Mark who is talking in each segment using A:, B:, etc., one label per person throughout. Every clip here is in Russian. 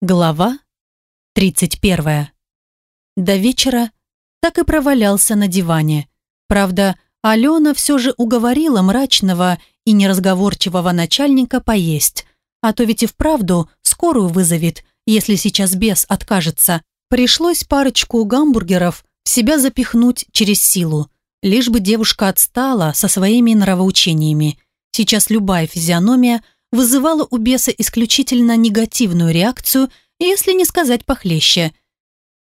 A: Глава 31. До вечера так и провалялся на диване. Правда, Алена все же уговорила мрачного и неразговорчивого начальника поесть, а то ведь и вправду скорую вызовет, если сейчас бес откажется. Пришлось парочку гамбургеров в себя запихнуть через силу, лишь бы девушка отстала со своими нравоучениями. Сейчас любая физиономия – вызывало у беса исключительно негативную реакцию, если не сказать похлеще.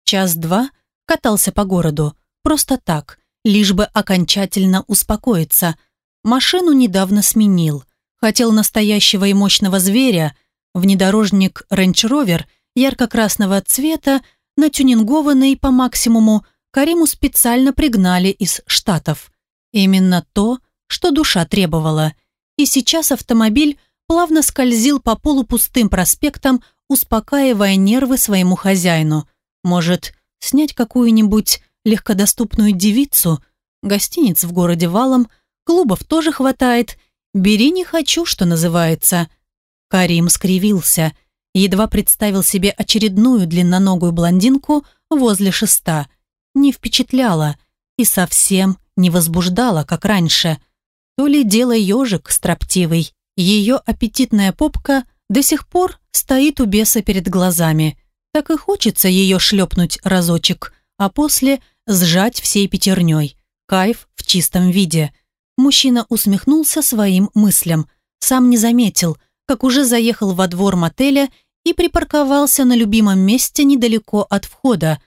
A: Час-два катался по городу, просто так, лишь бы окончательно успокоиться. Машину недавно сменил. Хотел настоящего и мощного зверя, внедорожник Range Rover ярко-красного цвета, натюнингованный по максимуму, Кариму специально пригнали из Штатов. Именно то, что душа требовала. И сейчас автомобиль плавно скользил по полупустым проспектам, успокаивая нервы своему хозяину. Может, снять какую-нибудь легкодоступную девицу? Гостиниц в городе валом, клубов тоже хватает. Бери не хочу, что называется. Карим скривился. Едва представил себе очередную длинноногую блондинку возле шеста. Не впечатляла и совсем не возбуждала, как раньше. То ли дело ежик строптивый. Ее аппетитная попка до сих пор стоит у беса перед глазами. Так и хочется ее шлепнуть разочек, а после сжать всей пятерней. Кайф в чистом виде. Мужчина усмехнулся своим мыслям. Сам не заметил, как уже заехал во двор мотеля и припарковался на любимом месте недалеко от входа.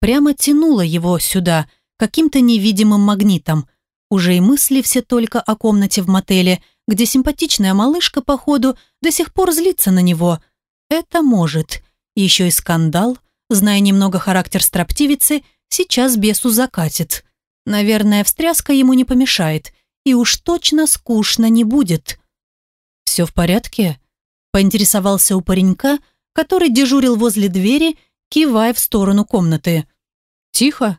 A: Прямо тянуло его сюда, каким-то невидимым магнитом. Уже и мысли все только о комнате в мотеле – где симпатичная малышка, походу, до сих пор злится на него. Это может. Еще и скандал, зная немного характер строптивицы, сейчас бесу закатит. Наверное, встряска ему не помешает, и уж точно скучно не будет. «Все в порядке?» – поинтересовался у паренька, который дежурил возле двери, кивая в сторону комнаты. «Тихо».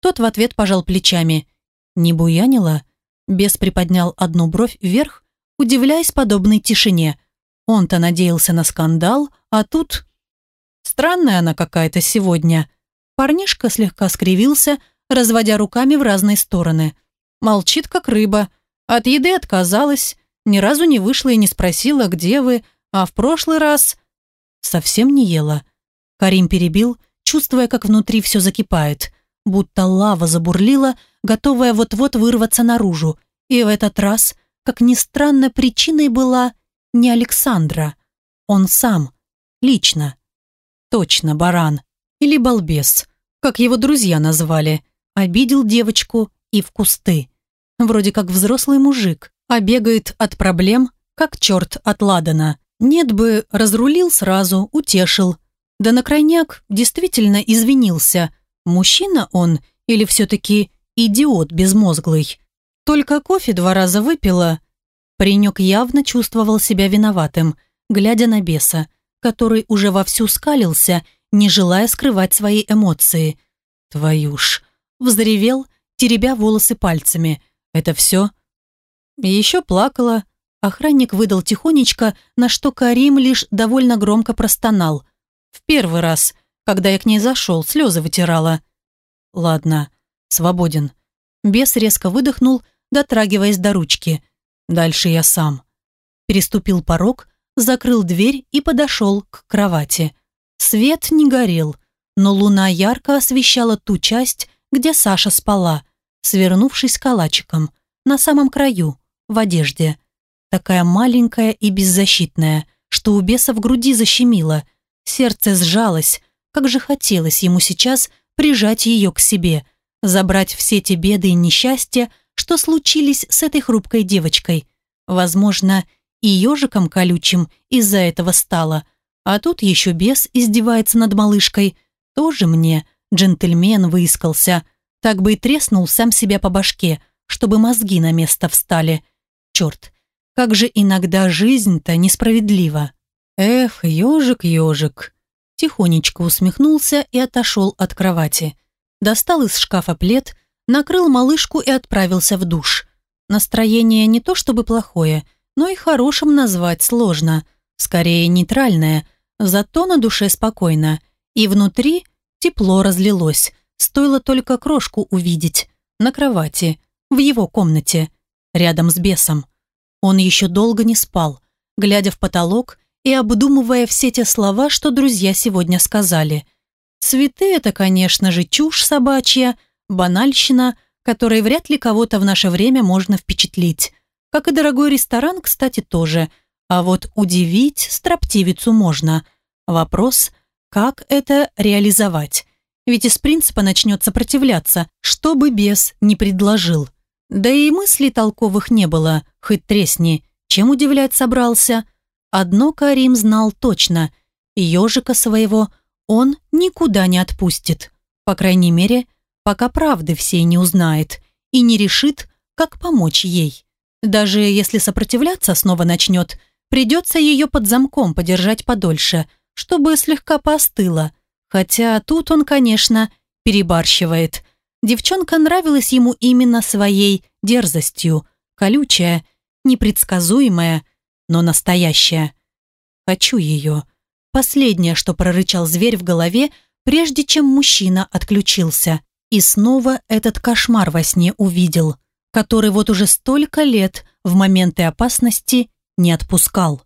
A: Тот в ответ пожал плечами. «Не буянила?» Бес приподнял одну бровь вверх, удивляясь подобной тишине. Он-то надеялся на скандал, а тут... Странная она какая-то сегодня. Парнишка слегка скривился, разводя руками в разные стороны. Молчит, как рыба. От еды отказалась, ни разу не вышла и не спросила, где вы, а в прошлый раз... Совсем не ела. Карим перебил, чувствуя, как внутри все закипает, будто лава забурлила, готовая вот-вот вырваться наружу. И в этот раз как ни странно, причиной была не Александра. Он сам, лично. Точно, баран. Или балбес, как его друзья назвали. Обидел девочку и в кусты. Вроде как взрослый мужик, а бегает от проблем, как черт от ладана. Нет бы, разрулил сразу, утешил. Да на крайняк действительно извинился. Мужчина он или все-таки идиот безмозглый? Только кофе два раза выпила. Паренек явно чувствовал себя виноватым, глядя на беса, который уже вовсю скалился, не желая скрывать свои эмоции. «Твою ж!» Взревел, теребя волосы пальцами. «Это все?» Еще плакала. Охранник выдал тихонечко, на что Карим лишь довольно громко простонал. В первый раз, когда я к ней зашел, слезы вытирала. «Ладно, свободен». Бес резко выдохнул дотрагиваясь до ручки. Дальше я сам. Переступил порог, закрыл дверь и подошел к кровати. Свет не горел, но луна ярко освещала ту часть, где Саша спала, свернувшись калачиком, на самом краю, в одежде. Такая маленькая и беззащитная, что у беса в груди защемило. Сердце сжалось, как же хотелось ему сейчас прижать ее к себе, забрать все те беды и несчастья, что случились с этой хрупкой девочкой. Возможно, и ежиком колючим из-за этого стало. А тут еще бес издевается над малышкой. Тоже мне джентльмен выискался. Так бы и треснул сам себя по башке, чтобы мозги на место встали. Черт, как же иногда жизнь-то несправедлива. Эх, ежик, ежик. Тихонечко усмехнулся и отошел от кровати. Достал из шкафа плед, накрыл малышку и отправился в душ. Настроение не то чтобы плохое, но и хорошим назвать сложно. Скорее нейтральное. Зато на душе спокойно. И внутри тепло разлилось. Стоило только крошку увидеть. На кровати. В его комнате. Рядом с бесом. Он еще долго не спал, глядя в потолок и обдумывая все те слова, что друзья сегодня сказали. Цветы – это, конечно же, чушь собачья, банальщина, которой вряд ли кого-то в наше время можно впечатлить. Как и дорогой ресторан, кстати, тоже. А вот удивить строптивицу можно. Вопрос, как это реализовать? Ведь из принципа начнет сопротивляться, что бы бес не предложил. Да и мыслей толковых не было, хоть тресни. Чем удивлять собрался? Одно Карим знал точно. Ежика своего он никуда не отпустит. По крайней мере, пока правды всей не узнает и не решит, как помочь ей. Даже если сопротивляться снова начнет, придется ее под замком подержать подольше, чтобы слегка поостыла. Хотя тут он, конечно, перебарщивает – Девчонка нравилась ему именно своей дерзостью, колючая, непредсказуемая, но настоящая. «Хочу ее». Последнее, что прорычал зверь в голове, прежде чем мужчина отключился. И снова этот кошмар во сне увидел, который вот уже столько лет в моменты опасности не отпускал.